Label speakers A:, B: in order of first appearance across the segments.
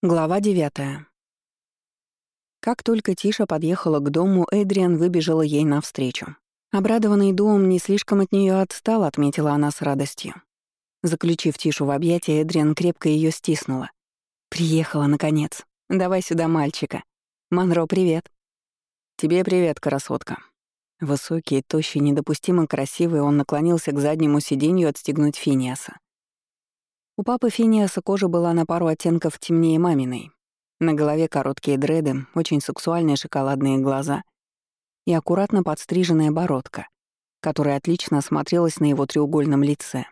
A: Глава девятая. Как только Тиша подъехала к дому, Эдриан выбежала ей навстречу. Обрадованный дом не слишком от нее отстал, отметила она с радостью. Заключив Тишу в объятия, Эдриан крепко ее стиснула. «Приехала, наконец. Давай сюда мальчика. Монро, привет».
B: «Тебе привет, красотка». Высокий, тощий, недопустимо красивый, он наклонился к заднему сиденью отстегнуть Финиаса. У папы Финиаса кожа была на пару оттенков темнее маминой. На голове короткие дреды, очень сексуальные шоколадные глаза и аккуратно подстриженная бородка, которая отлично смотрелась на его треугольном лице.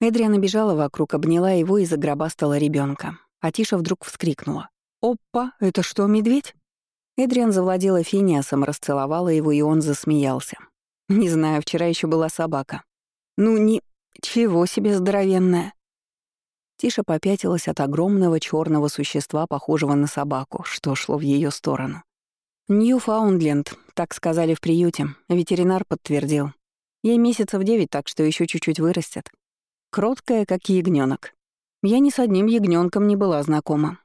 B: Эдриана бежала вокруг, обняла его и загробастала ребенка. А Тиша вдруг вскрикнула. «Опа, это что, медведь?» Эдриан завладела Финиасом, расцеловала его, и он засмеялся. «Не знаю, вчера еще была собака». «Ну, не... Чего себе здоровенная?» Тиша попятилась от огромного черного существа, похожего на собаку, что шло в ее сторону. «Ньюфаундленд», так сказали в приюте, ветеринар подтвердил. Ей месяцев девять, так что еще чуть-чуть вырастет. Кроткая, как ягненок. Я ни с одним ягненком не была знакома.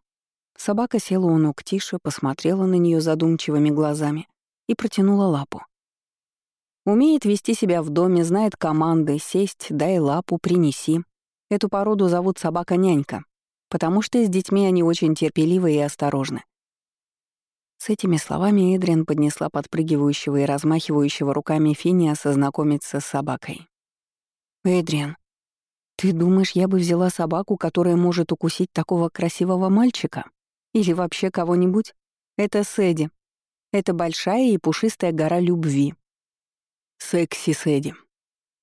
B: Собака села у ног Тиши, посмотрела на нее задумчивыми глазами и протянула лапу. Умеет вести себя в доме, знает команды, сесть, дай лапу, принеси. Эту породу зовут собака-нянька, потому что с детьми они очень терпеливы и осторожны. С этими словами Эдриан поднесла подпрыгивающего и размахивающего руками Финиаса знакомиться с собакой. «Эдриан, ты думаешь, я бы взяла собаку, которая может укусить такого красивого мальчика? Или вообще кого-нибудь? Это Сэдди. Это большая и пушистая гора любви. Секси Сэдди.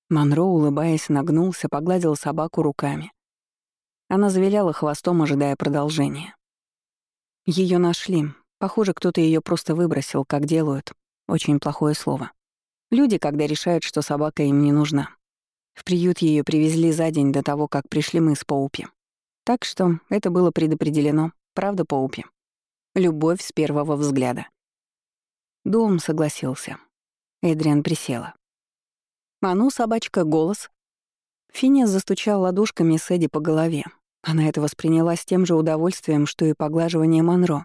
B: Монро, улыбаясь, нагнулся, погладил собаку руками. Она завиляла хвостом, ожидая продолжения. Ее нашли. Похоже, кто-то ее просто выбросил, как делают. Очень плохое слово. Люди, когда решают, что собака им не нужна. В приют ее привезли за день до того, как пришли мы с Поупи. Так что это было предопределено, правда, Поупи? Любовь с первого взгляда. Дом согласился. Эдриан присела. «А ну, собачка, голос!» Финия застучал ладошками Сэдди по голове. Она это восприняла с тем же удовольствием, что и поглаживание Монро.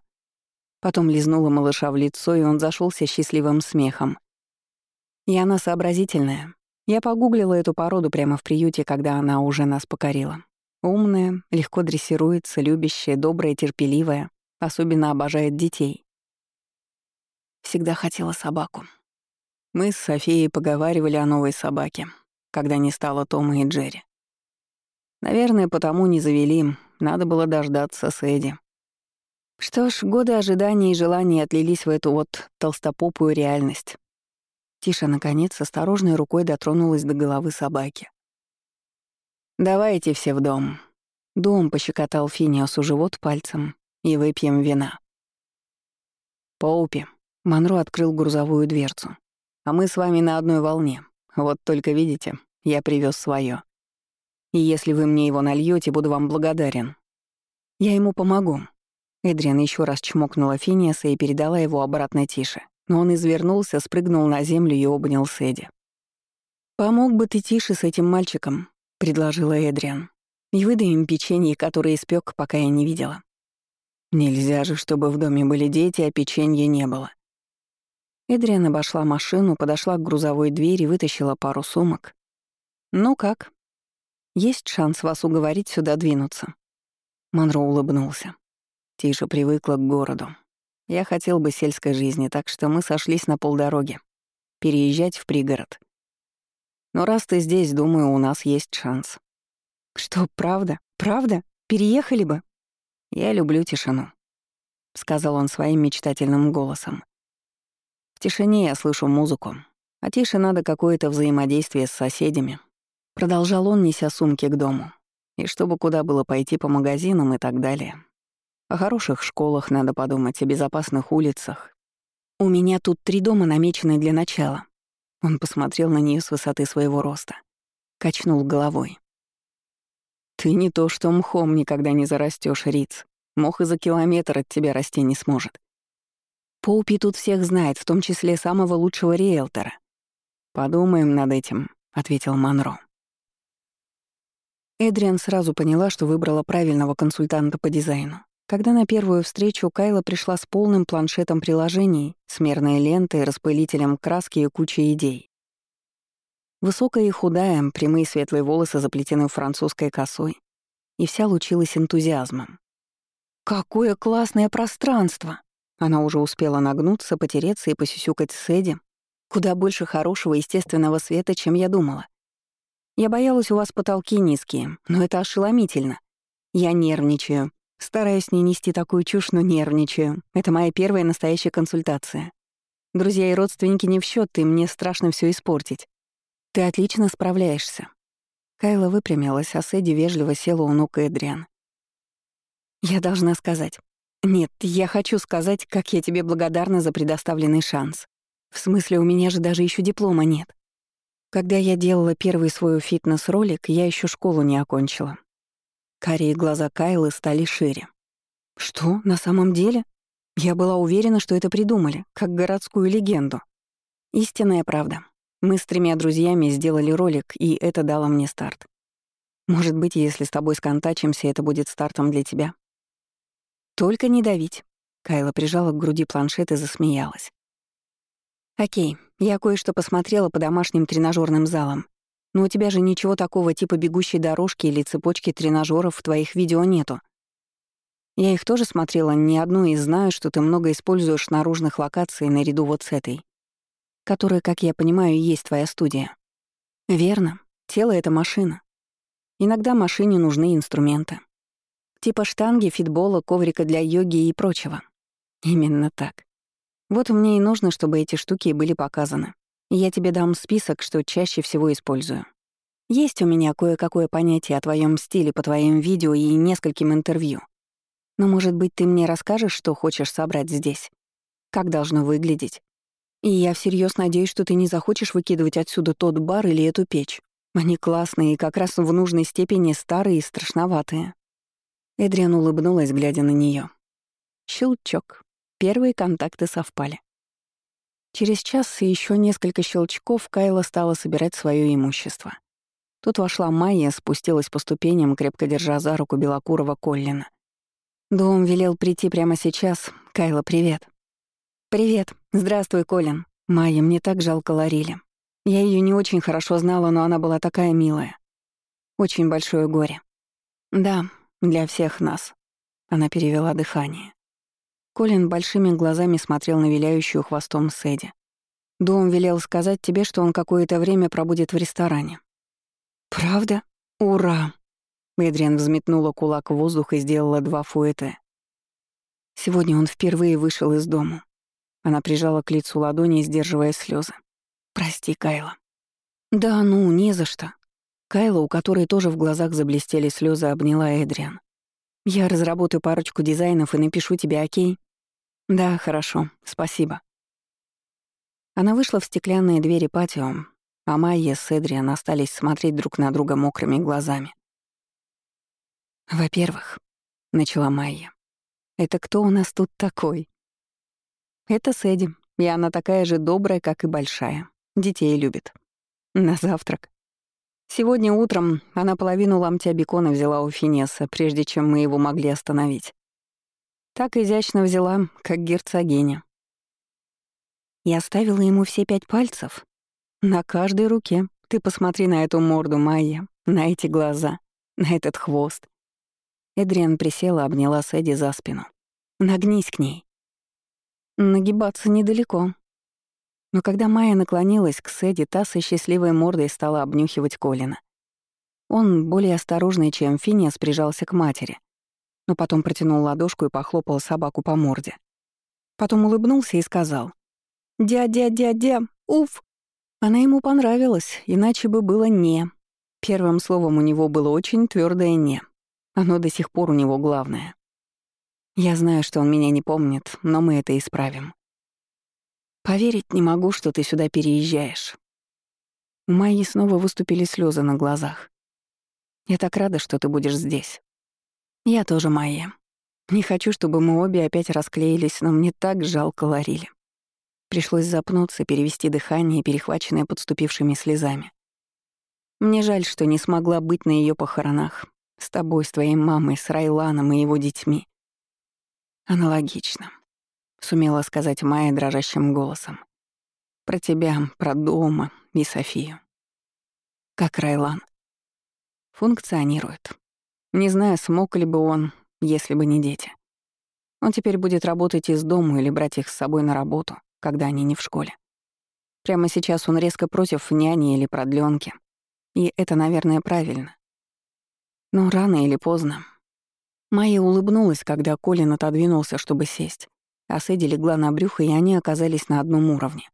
B: Потом лизнула малыша в лицо, и он зашелся счастливым смехом. И она сообразительная. Я погуглила эту породу прямо в приюте, когда она уже нас покорила. Умная, легко дрессируется, любящая, добрая, терпеливая, особенно обожает детей. Всегда хотела собаку. Мы с Софией поговаривали о новой собаке, когда не стало Тома и Джерри. Наверное, потому не завели, надо было дождаться Сэдди. Что ж, годы ожидания и желаний отлились в эту вот толстопопую реальность. Тиша, наконец, осторожной рукой дотронулась до головы собаки. «Давайте все в дом». Дом пощекотал Финиасу живот пальцем и выпьем вина. «Поупи». Монро открыл грузовую дверцу. А мы с вами на одной волне. Вот только видите, я привез свое. И если вы мне его нальете, буду вам благодарен. Я ему помогу. Эдриан еще раз чмокнула Финиаса и передала его обратно Тише. Но он извернулся, спрыгнул на землю и обнял Сэдди. «Помог бы ты Тише с этим мальчиком», — предложила Эдриан. «И выдай им печенье, которое испек, пока я не видела». Нельзя же, чтобы в доме были дети, а печенья не было. Эдриан обошла машину, подошла к грузовой двери, вытащила пару сумок. «Ну как? Есть шанс вас уговорить сюда двинуться?» Монро улыбнулся. Тише привыкла к городу. Я хотел бы сельской жизни, так что мы сошлись на полдороги. Переезжать в пригород. Но раз ты здесь, думаю, у нас есть шанс. Что, правда? Правда? Переехали бы? Я люблю тишину, — сказал он своим мечтательным голосом тишине я слышу музыку, а тише надо какое-то взаимодействие с соседями. Продолжал он, неся сумки к дому. И чтобы куда было пойти по магазинам и так далее. О хороших школах надо подумать, о безопасных улицах. У меня тут три дома намечены для начала. Он посмотрел на нее с высоты своего роста. Качнул головой. Ты не то, что мхом никогда не зарастешь, Риц. Мох и за километр от тебя расти не сможет. Поупи тут всех знает, в том числе самого лучшего риэлтора. «Подумаем над этим», — ответил Монро. Эдриан сразу поняла, что выбрала правильного консультанта по дизайну.
A: когда на первую встречу Кайла пришла с полным планшетом приложений, смерной лентой, распылителем краски и кучей идей. Высокая и худая, прямые светлые волосы заплетены французской косой, и вся лучилась энтузиазмом. «Какое классное пространство!» Она уже успела нагнуться, потереться и посюсюкать с Эдди. Куда больше хорошего естественного света, чем я думала. Я боялась, у вас потолки низкие, но это ошеломительно. Я нервничаю. Стараюсь не нести такую чушь, но нервничаю. Это моя первая настоящая консультация. Друзья и родственники не в счет, и мне страшно все испортить. Ты отлично справляешься. Кайла выпрямилась, а Сэдди вежливо села у ног Эдриан. Я должна сказать. Нет, я хочу сказать, как я тебе благодарна за предоставленный шанс. В смысле, у меня же даже еще диплома нет. Когда я делала первый свой фитнес-ролик, я еще школу не окончила. Карие глаза Кайлы стали шире. Что, на самом деле? Я была уверена, что это придумали, как городскую легенду. Истинная правда. Мы с тремя друзьями сделали ролик, и это дало мне старт. Может быть, если с тобой сконтачимся, это будет стартом для тебя. «Только не давить». Кайла прижала к груди планшет и засмеялась. «Окей, я кое-что посмотрела по домашним тренажерным залам. Но у тебя же ничего такого типа бегущей дорожки или цепочки тренажеров в твоих видео нету. Я их тоже смотрела не одну и знаю, что ты много используешь наружных локаций наряду вот с этой, которая, как я понимаю, есть твоя студия. Верно. Тело — это машина. Иногда машине нужны инструменты. Типа штанги, фитбола, коврика для йоги и прочего. Именно так. Вот мне и нужно, чтобы эти штуки были показаны. я тебе дам список, что чаще всего использую. Есть у меня кое-какое понятие о твоем стиле по твоим видео и нескольким интервью. Но, может быть, ты мне расскажешь, что хочешь собрать здесь? Как должно выглядеть? И я всерьез надеюсь, что ты не захочешь выкидывать отсюда тот бар или эту печь. Они классные и как раз в нужной степени старые и страшноватые. Эдриан улыбнулась, глядя на нее. Щелчок. Первые контакты совпали. Через час и еще несколько щелчков Кайла стала собирать свое имущество. Тут вошла Майя, спустилась по ступеням, крепко держа за руку белокурого Коллина. Дом велел прийти прямо сейчас. Кайла, привет. Привет. Здравствуй, Колин. Майя, мне так жалко Ларили. Я ее не очень хорошо знала, но она была такая милая. Очень большое горе. Да, для всех нас. Она перевела дыхание. Колин большими глазами смотрел на виляющую хвостом Сэдди. Дом велел сказать тебе, что он какое-то время пробудет в ресторане. «Правда? Ура!» Эдриан взметнула кулак в воздух и сделала два фуэте. Сегодня он впервые вышел из дома. Она прижала к лицу ладони, сдерживая слезы. «Прости, Кайла». «Да ну, не за что. Кайла, у которой тоже в глазах заблестели слезы, обняла Эдриан. «Я разработаю парочку дизайнов и напишу тебе, окей?» «Да, хорошо, спасибо». Она вышла в стеклянные двери патио, а Майя с Эдриан остались смотреть друг на друга мокрыми глазами. «Во-первых», — начала Майя, — «это кто у нас тут такой?» «Это Сэдди, и она такая же добрая, как и большая. Детей любит. На завтрак. Сегодня утром она половину ломтя бекона взяла у Финеса, прежде чем мы его могли остановить. Так изящно взяла, как герцогиня. Я оставила ему все пять пальцев. На каждой руке. Ты посмотри на эту морду, Майя, на эти глаза, на этот хвост. Эдриан присела, обняла Сэдди за спину. «Нагнись к ней». Нагибаться недалеко, но когда Майя наклонилась к Сэдди, та со счастливой мордой стала обнюхивать Колина. Он, более осторожный, чем Финиас, прижался к матери, но потом протянул ладошку и похлопал собаку по морде. Потом улыбнулся и сказал «Дядя, дядя, уф!» Она ему понравилась, иначе бы было «не». Первым словом у него было очень твердое «не». Оно до сих пор у него главное. Я знаю, что он меня не помнит, но мы это исправим. Поверить не могу, что ты сюда переезжаешь. У Майи снова выступили слезы на глазах. Я так рада, что ты будешь здесь. Я тоже Майя. Не хочу, чтобы мы обе опять расклеились, но мне так жалко Ларили. Пришлось запнуться, перевести дыхание, перехваченное подступившими слезами. Мне жаль, что не смогла быть на ее похоронах. С тобой, с твоей мамой, с Райланом и его детьми. Аналогично. Сумела сказать Майя дрожащим голосом. Про тебя, про дома и Софию. Как Райлан. Функционирует. Не знаю, смог ли бы он, если бы не дети. Он теперь будет работать из дома или брать их с собой на работу, когда они не в школе. Прямо сейчас он резко против няни или продлёнки. И это, наверное, правильно. Но рано или поздно. Майя улыбнулась, когда Колин отодвинулся, чтобы сесть, а Сэдди легла на брюхо, и они оказались на одном уровне.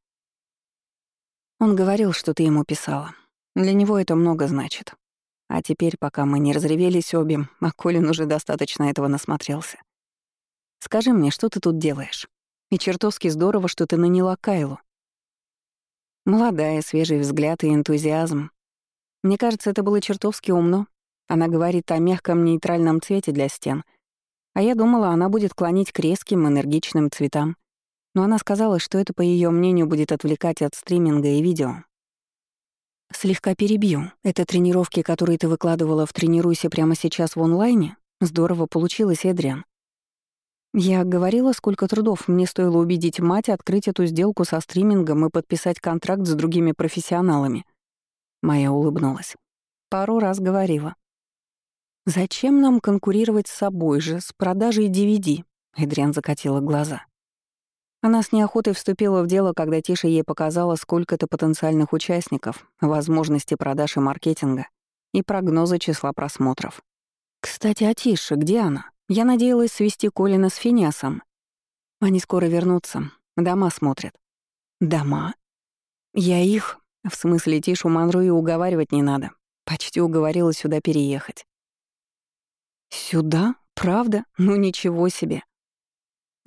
A: Он говорил, что ты ему писала. Для него это много значит. А теперь, пока мы не разревелись обе, а Колин уже достаточно этого насмотрелся. Скажи мне, что ты тут делаешь? И чертовски здорово, что ты наняла Кайлу. Молодая, свежий взгляд и энтузиазм. Мне кажется, это было чертовски умно. Она говорит о мягком нейтральном цвете для стен. А я думала, она будет клонить к резким, энергичным цветам. Но она сказала, что это, по ее мнению, будет отвлекать от стриминга и видео. Слегка перебью. Это тренировки, которые ты выкладывала в «Тренируйся прямо сейчас в онлайне»? Здорово получилось, Эдриан. Я говорила, сколько трудов мне стоило убедить мать открыть эту сделку со стримингом и подписать контракт с другими профессионалами. Майя улыбнулась. Пару раз говорила. «Зачем нам конкурировать с собой же, с продажей DVD?» Эдриан закатила глаза. Она с неохотой вступила в дело, когда Тиша ей показала сколько-то потенциальных участников, возможности продаж и маркетинга и прогнозы числа просмотров. «Кстати, а Тиша, где она? Я надеялась свести Колина с Финиасом. Они скоро вернутся, дома смотрят». «Дома?» «Я их...» В смысле, Тишу Манру и уговаривать не надо. Почти уговорила сюда переехать. «Сюда? Правда? Ну ничего себе!»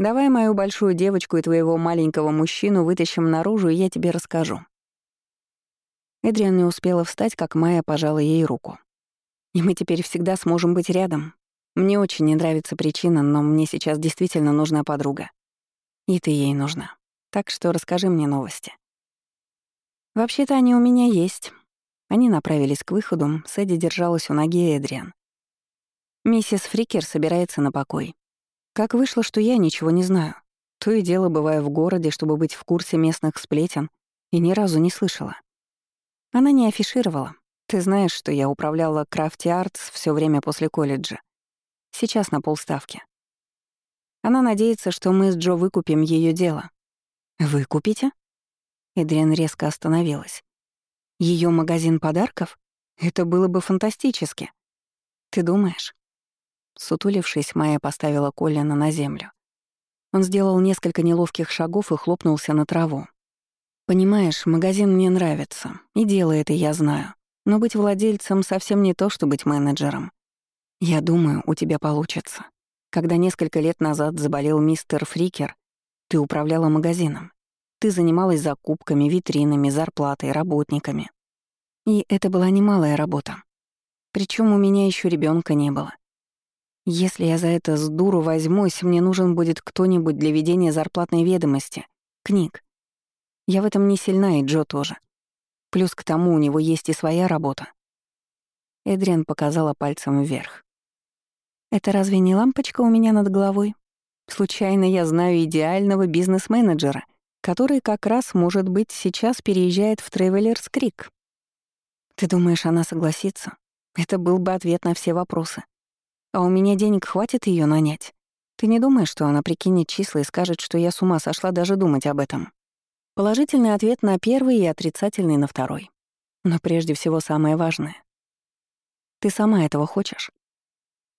A: Давай мою большую девочку и твоего маленького мужчину вытащим наружу, и я тебе расскажу». Эдриан не успела встать, как Майя пожала ей руку. «И мы теперь всегда сможем быть рядом. Мне очень не нравится причина, но мне сейчас действительно нужна подруга. И ты ей нужна. Так что расскажи мне новости». «Вообще-то они у меня есть». Они направились к выходу, Сэдди держалась у ноги Эдриан. «Миссис Фрикер собирается на покой. Как вышло, что я ничего не знаю. То и дело, бывая в городе, чтобы быть в курсе местных сплетен, и ни разу не слышала. Она не афишировала. Ты знаешь, что я управляла Crafty Arts все время после колледжа. Сейчас на полставки. Она надеется, что мы с Джо выкупим ее дело. Выкупите? Эдриан резко остановилась. Ее магазин подарков? Это было бы фантастически. Ты думаешь? Сутулившись, Майя поставила Колина на землю. Он сделал несколько неловких шагов и хлопнулся на траву. «Понимаешь, магазин мне нравится, и дело это я знаю. Но быть владельцем совсем не то, что быть менеджером. Я думаю, у тебя получится. Когда несколько лет назад заболел мистер Фрикер, ты управляла магазином. Ты занималась закупками, витринами, зарплатой, работниками. И это была немалая работа. Причем у меня еще ребенка не было. Если я за это с дуру возьмусь, мне нужен будет кто-нибудь для ведения зарплатной ведомости, книг. Я в этом не сильна, и Джо тоже. Плюс к тому у него есть и своя работа. Эдриан показала пальцем вверх. «Это разве не лампочка у меня над головой? Случайно я знаю идеального бизнес-менеджера, который как раз, может быть, сейчас переезжает в Тревелерс Крик. Ты думаешь, она согласится? Это был бы ответ на все вопросы. А у меня денег хватит ее нанять? Ты не думаешь, что она прикинет числа и скажет, что я с ума сошла даже думать об этом? Положительный ответ на первый и отрицательный на второй. Но прежде всего самое важное. Ты сама этого хочешь?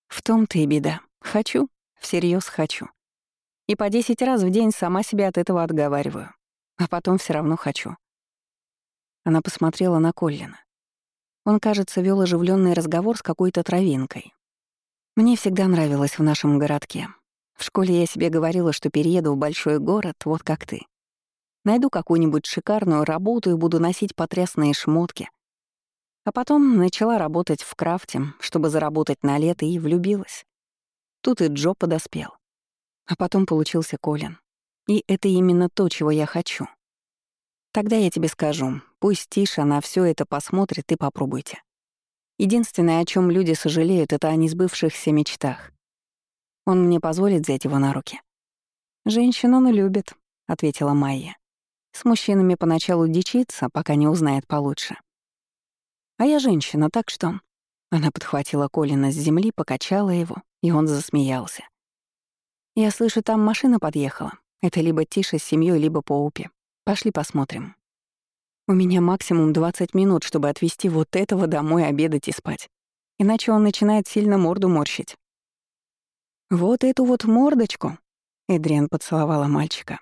A: В том-то и беда. Хочу. Всерьез хочу. И по десять раз в день сама себя от этого отговариваю. А потом все равно хочу. Она посмотрела на Коллина. Он, кажется, вел оживленный разговор с какой-то травинкой, мне всегда нравилось в нашем городке. В школе я себе говорила, что перееду в большой город, вот как ты. Найду какую-нибудь шикарную работу и буду носить потрясные шмотки. А потом начала работать в крафте, чтобы заработать на лето, и влюбилась. Тут и Джо подоспел. А потом получился Колин. И это именно то, чего я хочу. Тогда я тебе скажу, пусть Тиша на все это посмотрит и попробуйте. Единственное, о чем люди сожалеют, это о несбывшихся мечтах. Он мне позволит взять его на руки?» «Женщин он любит», — ответила Майя. «С мужчинами поначалу дичится, пока не узнает получше». «А я женщина, так что...» Она подхватила Колина с земли, покачала его, и он засмеялся. «Я слышу, там машина подъехала. Это либо Тиша с семьей, либо Поупи. Пошли посмотрим». У меня максимум 20 минут, чтобы отвезти вот этого домой обедать и спать. Иначе он начинает сильно морду морщить. «Вот эту вот мордочку», — Эдриан поцеловала мальчика.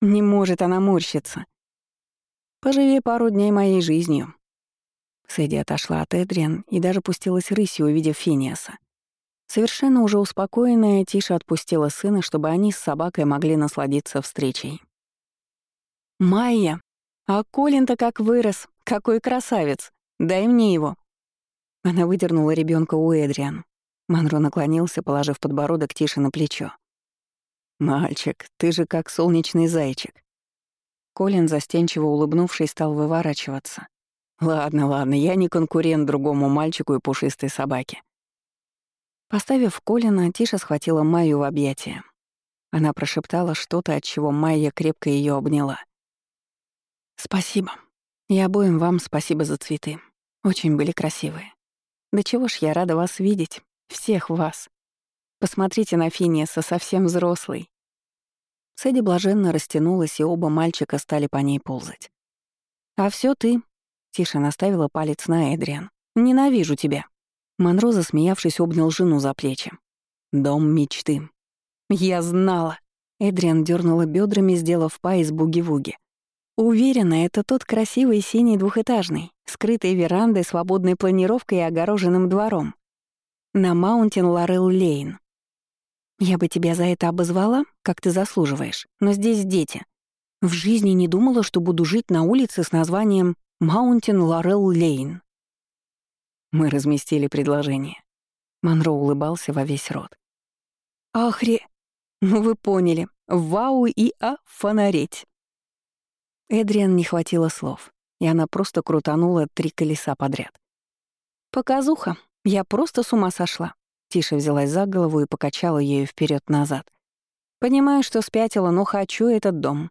A: «Не может она морщиться. Поживи пару дней моей жизнью». Сэдди отошла от Эдриан и даже пустилась рысью, увидев Финиаса. Совершенно уже успокоенная, Тиша отпустила сына, чтобы они с собакой могли насладиться встречей. «Майя!» А Колин-то как вырос, какой красавец. Дай мне его. Она выдернула ребенка у Эдриан. Манро наклонился, положив подбородок Тише на плечо. «Мальчик, ты же как солнечный зайчик». Колин, застенчиво улыбнувшись, стал выворачиваться. «Ладно, ладно, я не конкурент другому мальчику и пушистой собаке». Поставив Колина, Тиша схватила Майю в объятия. Она прошептала что-то, от чего Майя крепко ее обняла. «Спасибо. И обоим вам спасибо за цветы. Очень были красивые. Да чего ж я рада вас видеть, всех вас. Посмотрите на Финиаса, совсем взрослый». Сэдди блаженно растянулась, и оба мальчика стали по ней ползать. «А все ты», — Тиша наставила палец на Эдриан. «Ненавижу тебя». Монро, засмеявшись, обнял жену за плечи. «Дом мечты». «Я знала». Эдриан дернула бедрами, сделав па из буги-вуги. Уверена, это тот красивый синий двухэтажный, скрытой верандой, свободной планировкой и огороженным двором. На Маунтин Лорел Лейн. Я бы тебя за это обозвала, как ты заслуживаешь, но здесь дети. В жизни не думала, что буду жить на улице с названием Маунтин Лорел Лейн. Мы разместили предложение. Монро улыбался во весь рот. «Ахри! Ну вы поняли. Вау и а фонареть!» Эдриан не хватило слов, и она просто крутанула три колеса подряд. «Показуха. Я просто с ума сошла». Тише взялась за голову и покачала ею вперед назад Понимаю, что спятила, но хочу этот дом.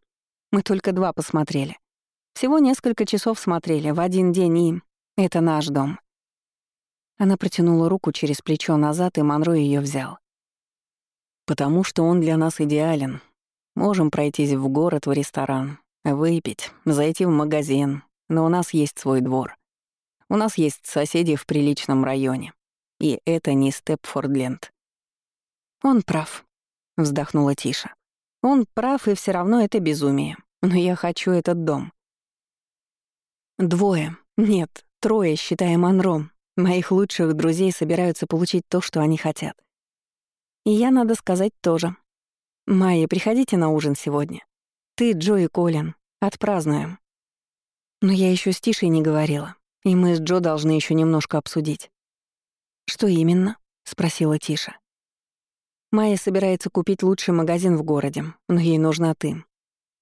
A: Мы только два посмотрели. Всего несколько часов смотрели, в один день, и... Это наш дом. Она протянула руку через плечо назад, и Монро ее взял. «Потому что он для нас идеален. Можем пройтись в город, в ресторан, Выпить, зайти в магазин, но у нас есть свой двор. У нас есть соседи в приличном районе. И это не Степфордленд. Он прав, вздохнула Тиша. Он прав, и все равно это безумие. Но я хочу этот дом. Двое, нет, трое, считая Монро, моих лучших друзей собираются получить то, что они хотят. И я, надо сказать, тоже. Майя, приходите на ужин сегодня. Ты, Джо и Колин. Отпразднуем. Но я еще с Тишей не говорила, и мы с Джо должны еще немножко обсудить. «Что именно?» — спросила Тиша. «Майя собирается купить лучший магазин в городе, но ей нужна ты.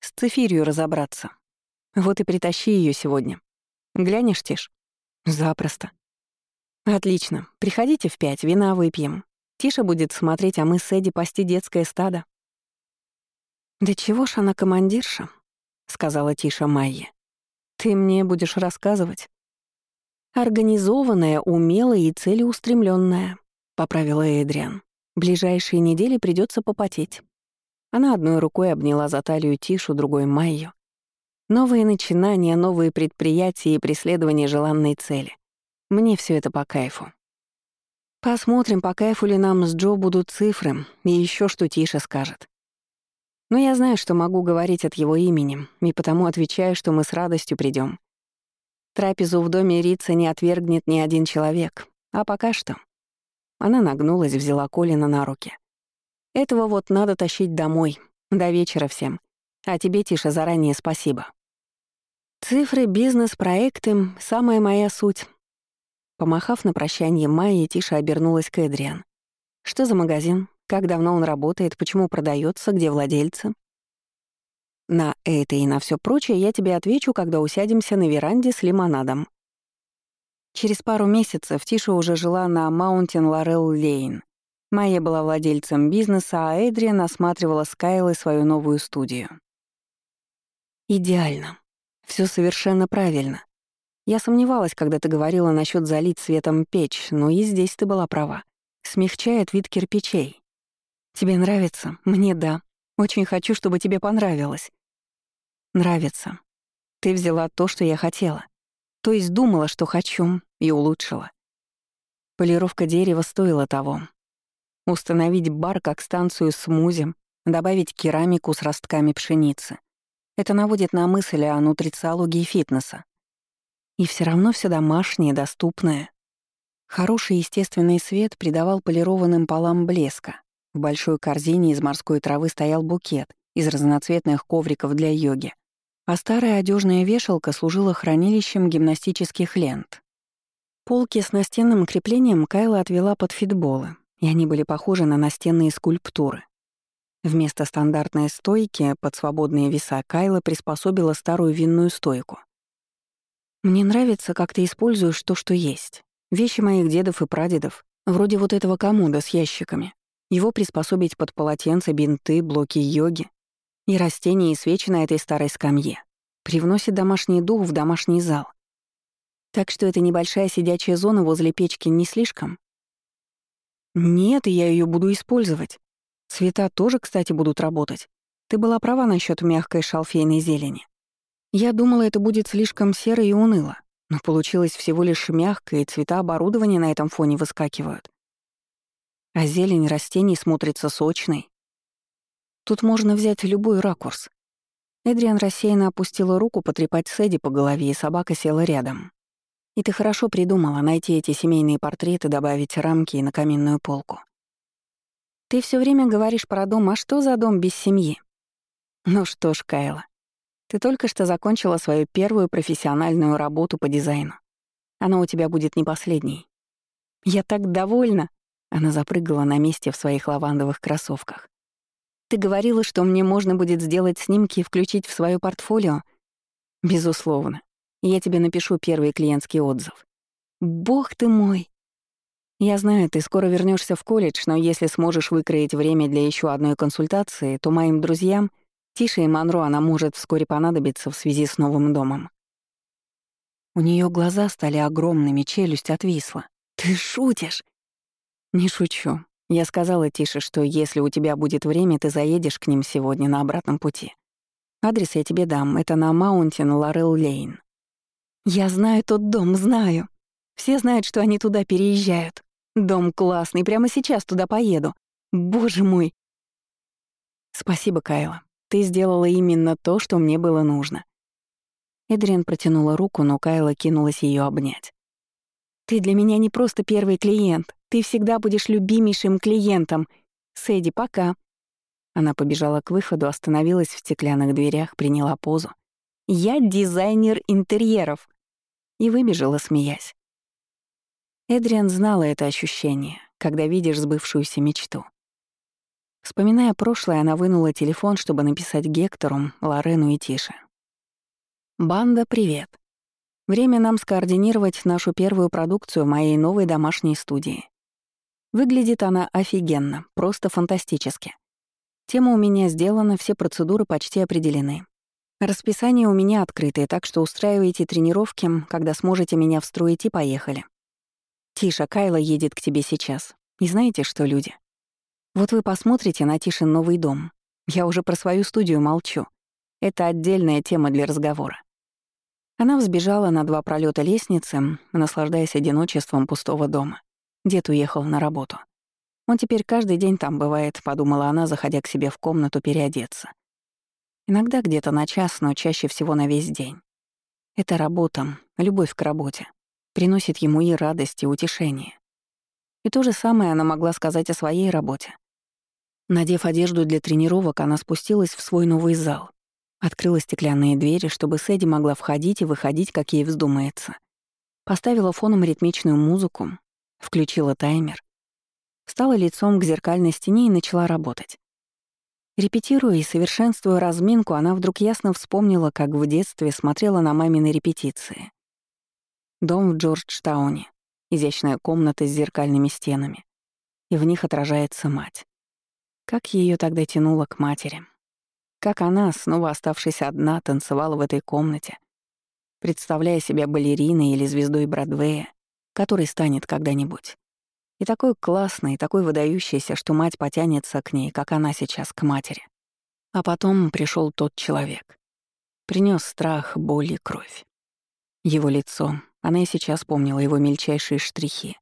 A: С цифирью разобраться. Вот и притащи ее сегодня. Глянешь, Тиш?» «Запросто». «Отлично. Приходите в пять, вина выпьем. Тиша будет смотреть, а мы с Эдди пасти детское стадо. «Да чего ж она командирша?» — сказала Тиша Майя. «Ты мне будешь рассказывать?» «Организованная, умелая и целеустремленная, поправила Эдриан. «Ближайшие недели придется попотеть». Она одной рукой обняла за талию Тишу, другой — Майю. Новые начинания, новые предприятия и преследование желанной цели. Мне все это по кайфу. Посмотрим, по кайфу ли нам с Джо будут цифры, и еще что Тиша скажет. Но я знаю, что могу говорить от его имени, и потому отвечаю, что мы с радостью придем. Трапезу в доме Рица не отвергнет ни один человек. А пока что... Она нагнулась, взяла Колина на руки. Этого вот надо тащить домой. До вечера всем. А тебе, Тиша, заранее спасибо. Цифры, бизнес, проекты — самая моя суть. Помахав на прощание Майи, Тиша обернулась к Эдриан. «Что за магазин? Как давно он работает, почему продается, где владельцы? На это и на все прочее я тебе отвечу, когда усядемся на веранде с лимонадом. Через пару месяцев Тиша уже жила на Маунтин Лорел Лейн. Майя была владельцем бизнеса, а Эдриан осматривала с Кайлой свою новую студию. Идеально. Все совершенно правильно. Я сомневалась, когда ты говорила насчет залить светом печь, но и здесь ты была права. Смягчает вид кирпичей. Тебе нравится? Мне да. Очень хочу, чтобы тебе понравилось. Нравится. Ты взяла то, что я хотела. То есть думала, что хочу, и улучшила. Полировка дерева стоила того. Установить бар как станцию с музем, добавить керамику с ростками пшеницы. Это наводит на мысль о нутрициологии фитнеса. И все равно все домашнее, доступное. Хороший естественный свет придавал полированным полам блеска. В большой корзине из морской травы стоял букет из разноцветных ковриков для йоги, а старая одежная вешалка служила хранилищем гимнастических лент. Полки с настенным креплением Кайла отвела под фитболы, и они были похожи на настенные скульптуры. Вместо стандартной стойки под свободные веса Кайла приспособила старую винную стойку — мне нравится, как ты используешь то, что есть. Вещи моих дедов и прадедов, вроде вот этого комода с ящиками. Его приспособить под полотенца, бинты, блоки йоги. И растения и свечи на этой старой скамье. Привносит домашний дух в домашний зал. Так что эта небольшая сидячая зона возле печки не слишком? Нет, я ее буду использовать. Цвета тоже, кстати, будут работать. Ты была права насчет мягкой шалфейной зелени. Я думала, это будет слишком серо и уныло, но получилось всего лишь мягко, и цвета оборудования на этом фоне выскакивают. А зелень растений смотрится сочной. Тут можно взять любой ракурс. Эдриан рассеянно опустила руку потрепать Сэдди по голове, и собака села рядом. И ты хорошо придумала найти эти семейные портреты, добавить рамки и на каминную полку. Ты все время говоришь про дом, а что за дом без семьи? Ну что ж, Кайла, ты только что закончила свою первую профессиональную работу по дизайну. Она у тебя будет не последней. Я так довольна. Она запрыгала на месте в своих лавандовых кроссовках. Ты говорила, что мне можно будет сделать снимки и включить в свое портфолио? Безусловно. Я тебе напишу первый клиентский отзыв. Бог ты мой! Я знаю, ты скоро вернешься в колледж, но если сможешь выкроить время для еще одной консультации, то моим друзьям — Тише и Монро она может вскоре понадобиться в связи с новым домом. У нее глаза стали огромными, челюсть отвисла. «Ты шутишь?» «Не шучу. Я сказала Тише, что если у тебя будет время, ты заедешь к ним сегодня на обратном пути. Адрес я тебе дам. Это на Маунтин Лорел Лейн. Я знаю тот дом, знаю. Все знают, что они туда переезжают. Дом классный, прямо сейчас туда поеду. Боже мой. Спасибо, Кайла. Ты сделала именно то, что мне было нужно». Эдриан протянула руку, но Кайла кинулась ее обнять. «Ты для меня не просто первый клиент. Ты всегда будешь любимейшим клиентом. Сэдди, пока». Она побежала к выходу, остановилась в стеклянных дверях, приняла позу. «Я дизайнер интерьеров!» И выбежала, смеясь. Эдриан знала это ощущение, когда видишь сбывшуюся мечту. Вспоминая прошлое, она вынула телефон, чтобы написать Гектору, Лорену и Тише. «Банда, привет. Время нам скоординировать нашу первую продукцию в моей новой домашней студии. Выглядит она офигенно, просто фантастически. Тема у меня сделана, все процедуры почти определены. Расписание у меня открытое, так что устраивайте тренировки, когда сможете меня встроить и поехали. Тиша, Кайла едет к тебе сейчас. И знаете что, люди? Вот вы посмотрите на Тишин новый дом. Я уже про свою студию молчу. Это отдельная тема для разговора. Она взбежала на два пролета лестницы, наслаждаясь одиночеством пустого дома. Дед уехал на работу. Он теперь каждый день там бывает, подумала она, заходя к себе в комнату переодеться. Иногда где-то на час, но чаще всего на весь день. Это работа, любовь к работе. Приносит ему и радость, и утешение. И то же самое она могла сказать о своей работе. Надев одежду для тренировок, она спустилась в свой новый зал. Открыла стеклянные двери, чтобы Сэдди могла входить и выходить, как ей вздумается. Поставила фоном ритмичную музыку, включила таймер. Встала лицом к зеркальной стене и начала работать. Репетируя и совершенствуя разминку, она вдруг ясно вспомнила, как в детстве смотрела на мамины репетиции. Дом в Джорджтауне, изящная комната с зеркальными стенами. и в них отражается мать. Как ее тогда тянуло к матери. Как она, снова оставшись одна, танцевала в этой комнате, представляя себя балериной или звездой Бродвея, который станет когда-нибудь. И такой классный, такой выдающийся, что мать потянется к ней, как она сейчас к матери. А потом пришел тот человек. принес страх, боль и кровь. Его лицо, она и сейчас помнила его мельчайшие штрихи.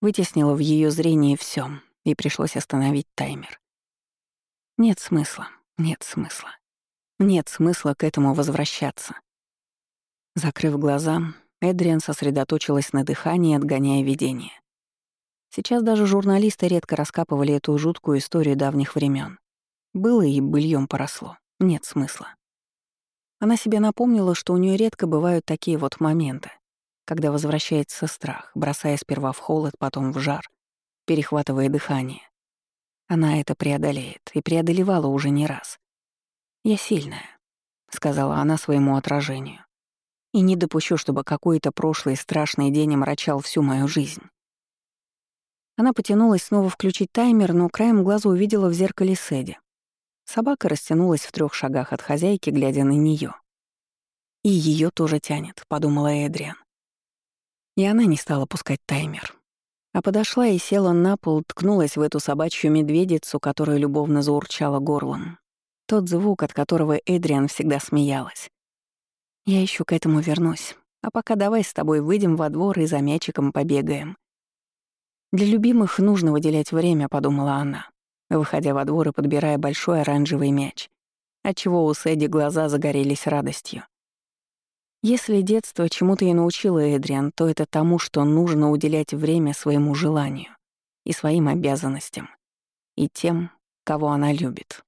A: Вытеснила в ее зрении все, и пришлось остановить таймер. Нет смысла, нет смысла. Нет смысла к этому возвращаться. Закрыв глаза, Эдриан сосредоточилась на дыхании, отгоняя видение. Сейчас даже журналисты редко раскапывали эту жуткую историю давних времен. Было и быльем поросло. Нет смысла. Она себе напомнила, что у нее редко бывают такие вот моменты, когда возвращается страх, бросая сперва в холод, потом в жар, перехватывая дыхание. Она это преодолеет и преодолевала уже не раз. «Я сильная», — сказала она своему отражению. «И не допущу, чтобы какой-то прошлый страшный день омрачал всю мою жизнь». Она потянулась снова включить таймер, но краем глаза увидела в зеркале Сэдди. Собака растянулась в трех шагах от хозяйки, глядя на нее. «И ее тоже тянет», — подумала Эдриан. И она не стала пускать таймер. А подошла и села на пол, ткнулась в эту собачью медведицу, которая любовно заурчала горлом. Тот звук, от которого Эдриан всегда смеялась. «Я еще к этому вернусь. А пока давай с тобой выйдем во двор и за мячиком побегаем. Для любимых нужно выделять время, подумала она, выходя во двор и подбирая большой оранжевый мяч, отчего у Сэдди глаза загорелись радостью. Если детство чему-то и научило Эдриан, то это тому, что нужно уделять время своему желанию и своим обязанностям, и тем, кого она любит.